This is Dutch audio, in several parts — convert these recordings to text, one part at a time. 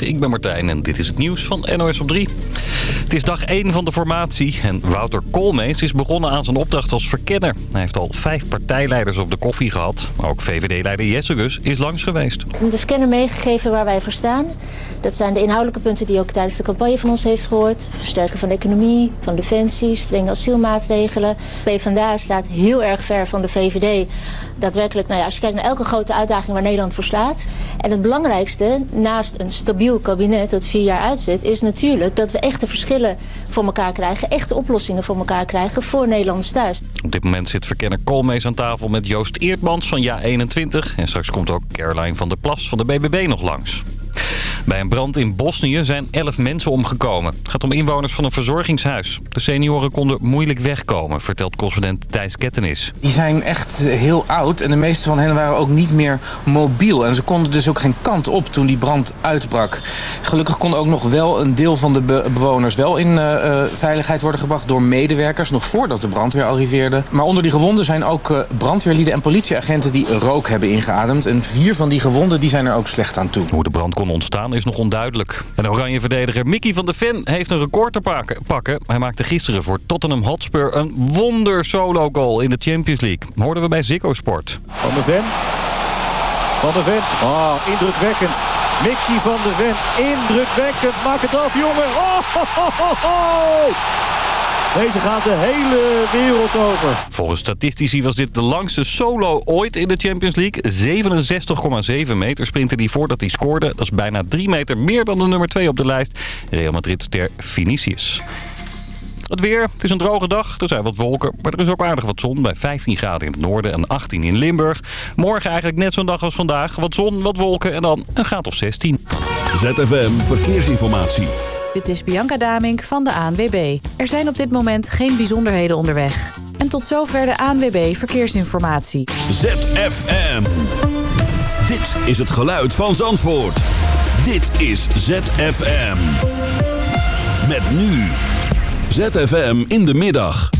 Ik ben Martijn en dit is het nieuws van NOS op 3. Het is dag 1 van de formatie en Wouter Koolmees is begonnen aan zijn opdracht als verkenner. Hij heeft al vijf partijleiders op de koffie gehad. Maar ook VVD-leider Jesse Gus is langs geweest. De verkenner meegegeven waar wij voor staan. Dat zijn de inhoudelijke punten die ook tijdens de campagne van ons heeft gehoord. Versterken van de economie, van defensie, strenge asielmaatregelen. PvdA staat heel erg ver van de VVD. Daadwerkelijk, nou ja, als je kijkt naar elke grote uitdaging waar Nederland voor slaat. En het belangrijkste, naast een stabiel kabinet dat vier jaar uitzit... is natuurlijk dat we echte verschillen voor elkaar krijgen. Echte oplossingen voor elkaar krijgen voor Nederlanders thuis. Op dit moment zit verkenner Koolmees aan tafel met Joost Eertmans van JA21. En straks komt ook Caroline van der Plas van de BBB nog langs. Bij een brand in Bosnië zijn 11 mensen omgekomen. Het gaat om inwoners van een verzorgingshuis. De senioren konden moeilijk wegkomen, vertelt correspondent Thijs Kettenis. Die zijn echt heel oud en de meeste van hen waren ook niet meer mobiel. En ze konden dus ook geen kant op toen die brand uitbrak. Gelukkig kon ook nog wel een deel van de bewoners wel in uh, veiligheid worden gebracht door medewerkers. Nog voordat de brandweer arriveerde. Maar onder die gewonden zijn ook uh, brandweerlieden en politieagenten die rook hebben ingeademd. En vier van die gewonden die zijn er ook slecht aan toe. Hoe de brand kon ontstaan is nog onduidelijk. En oranje verdediger Mickey van de Ven heeft een record te pakken. Hij maakte gisteren voor Tottenham Hotspur een wonder solo goal in de Champions League. Hoorden we bij Ziggo Sport. Van de Ven. Van de Ven. Oh, indrukwekkend. Mickey van de Ven. Indrukwekkend. Maak het af, jongen. Oh, ho, ho, ho. Deze gaat de hele wereld over. Volgens statistici was dit de langste solo ooit in de Champions League. 67,7 meter sprintte hij voordat hij scoorde. Dat is bijna 3 meter meer dan de nummer 2 op de lijst. Real Madrid-ster Vinicius. Het weer, het is een droge dag, er zijn wat wolken, maar er is ook aardig wat zon bij 15 graden in het noorden en 18 in Limburg. Morgen eigenlijk net zo'n dag als vandaag, wat zon, wat wolken en dan een graad of 16. ZFM Verkeersinformatie. Dit is Bianca Damink van de ANWB. Er zijn op dit moment geen bijzonderheden onderweg. En tot zover de ANWB Verkeersinformatie. ZFM. Dit is het geluid van Zandvoort. Dit is ZFM. Met nu. ZFM in de middag.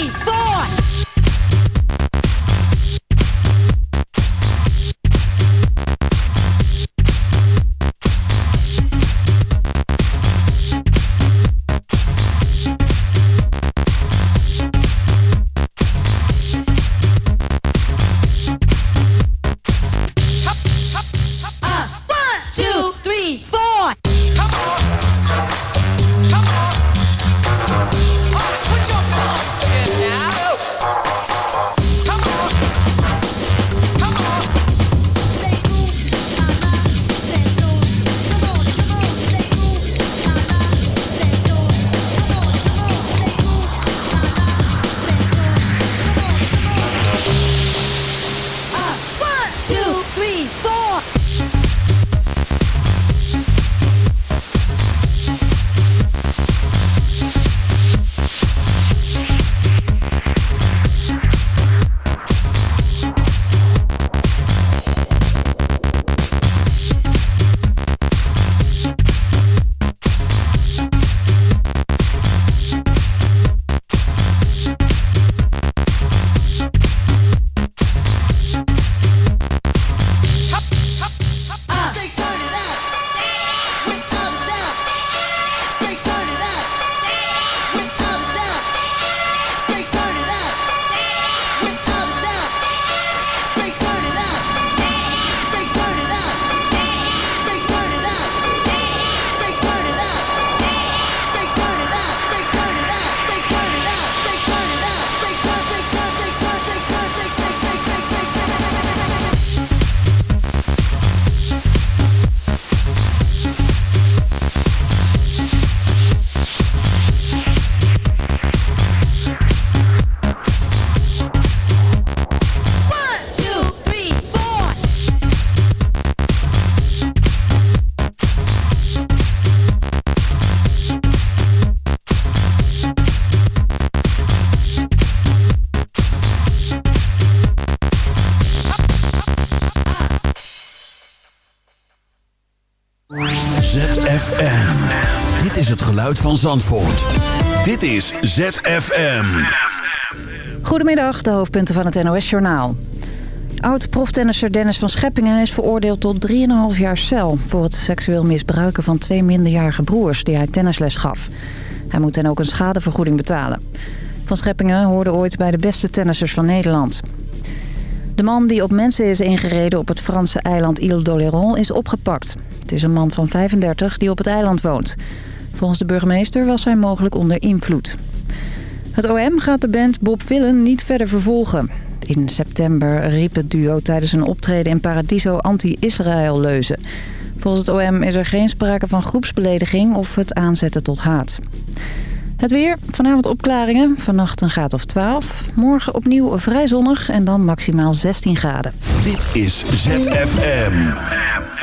three, four. Van Zandvoort. Dit is ZFM. Goedemiddag, de hoofdpunten van het NOS-journaal. Oud-proftennisser Dennis van Scheppingen is veroordeeld tot 3,5 jaar cel... voor het seksueel misbruiken van twee minderjarige broers die hij tennisles gaf. Hij moet hen ook een schadevergoeding betalen. Van Scheppingen hoorde ooit bij de beste tennissers van Nederland. De man die op mensen is ingereden op het Franse eiland Ile d'Oléron is opgepakt. Het is een man van 35 die op het eiland woont. Volgens de burgemeester was hij mogelijk onder invloed. Het OM gaat de band Bob Villen niet verder vervolgen. In september riep het duo tijdens een optreden in Paradiso anti-Israël leuzen. Volgens het OM is er geen sprake van groepsbelediging of het aanzetten tot haat. Het weer, vanavond opklaringen, vannacht een graad of 12. Morgen opnieuw vrij zonnig en dan maximaal 16 graden. Dit is ZFM.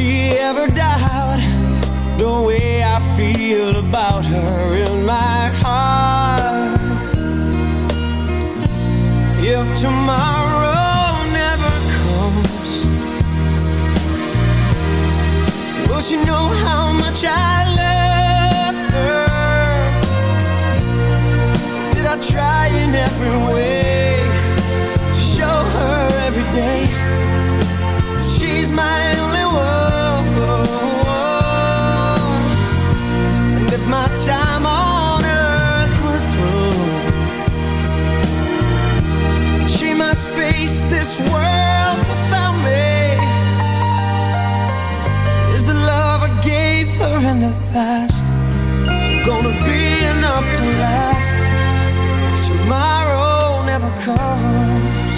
she ever doubt the way I feel about her in my heart? If tomorrow never comes, will she know how much I love her? Did I try in every way? comes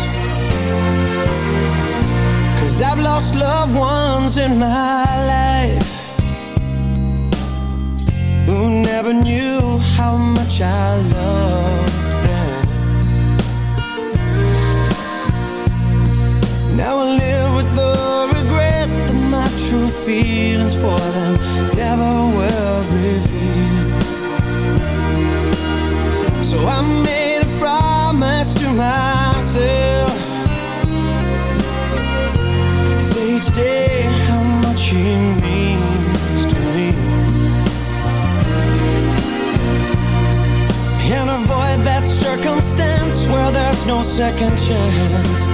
Cause I've lost loved ones in my life Who never knew how much I loved them. Now I live with the regret That my true feelings for them There's no second chance.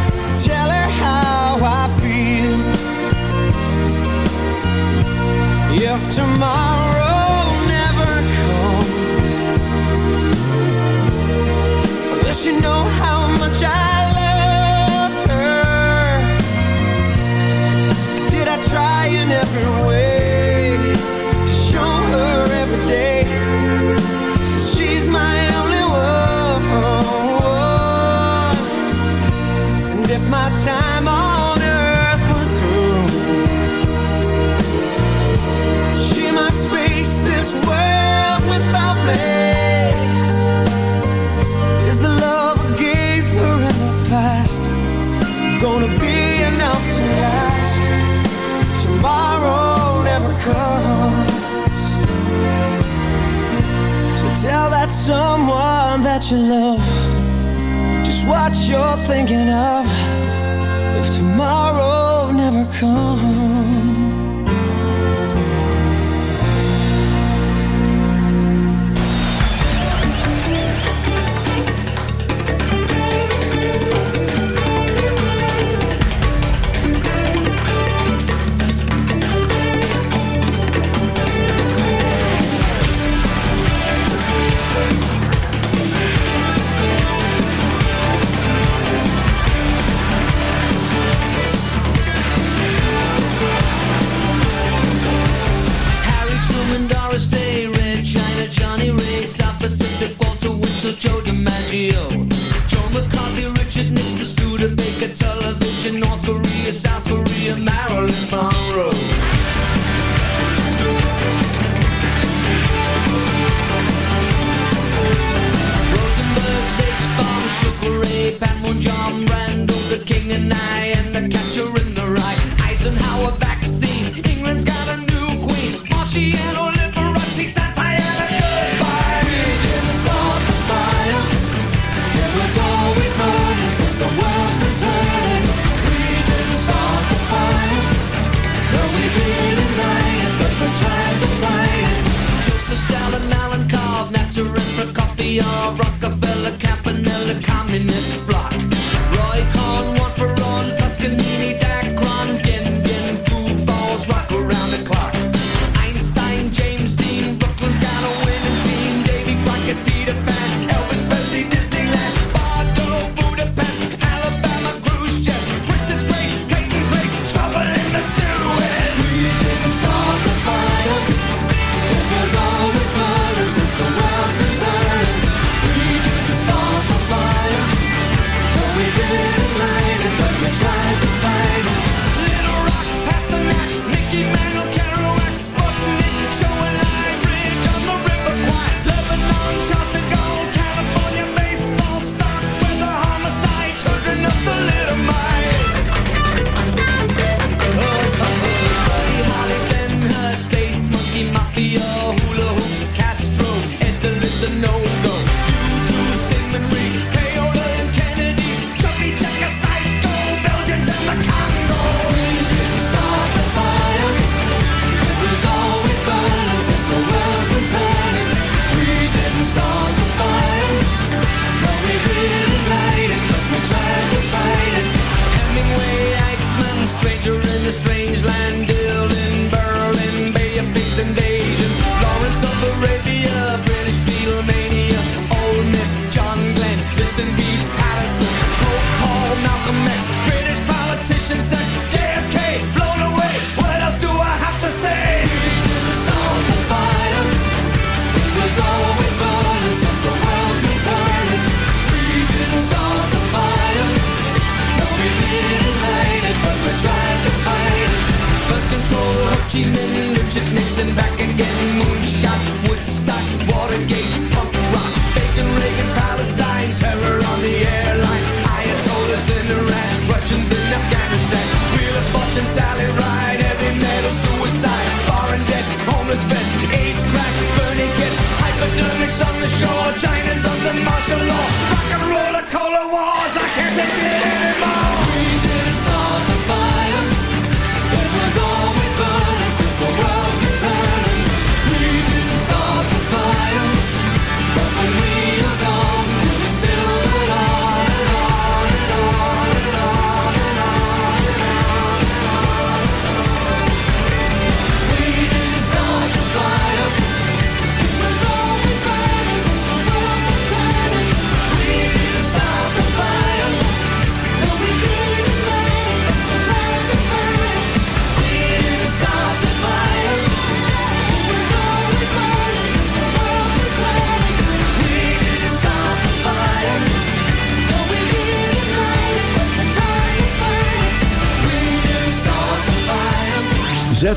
To Tell her how I feel. If tomorrow and how about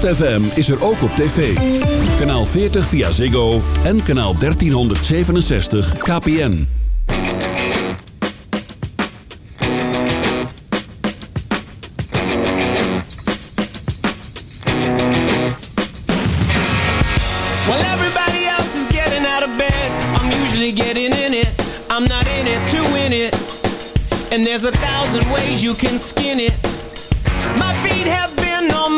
ZFM is er ook op tv. Kanaal 40 via Ziggo en kanaal 1367 KPN. While everybody else is getting out of bed, I'm usually getting in it. I'm not in it to win it. And there's a thousand ways you can skin it. My feet have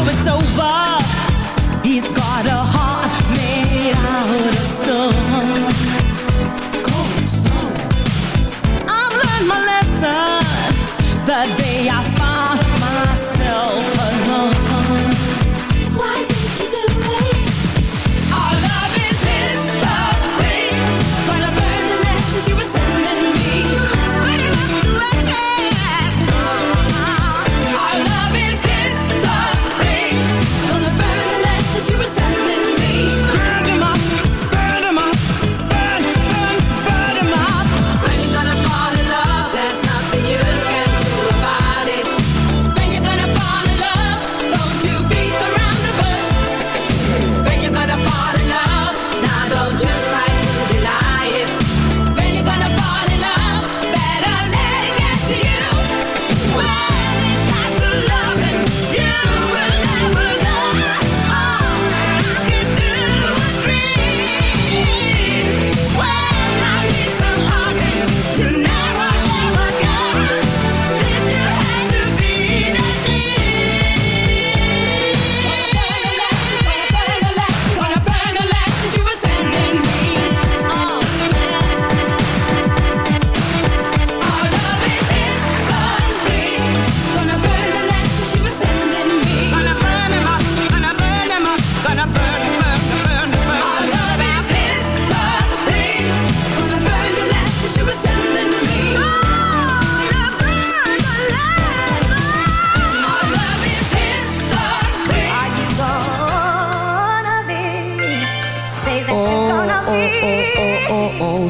我们走吧。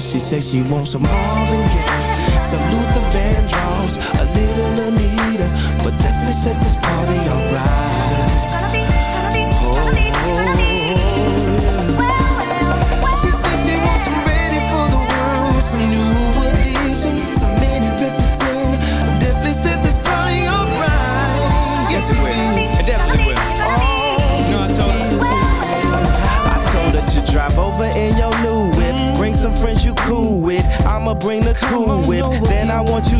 She says she wants some Marvin Gaye, some Luther Vandross, a little Anita, but definitely set this party alright. I'ma bring the cool whip. Then I want you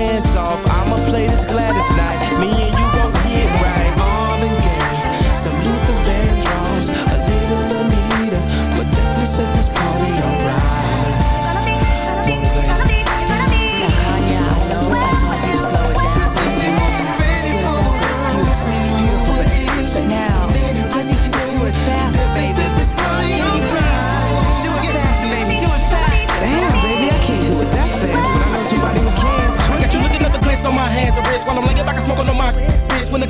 pants off. I'ma play this Gladys night. Me and you gon' get right.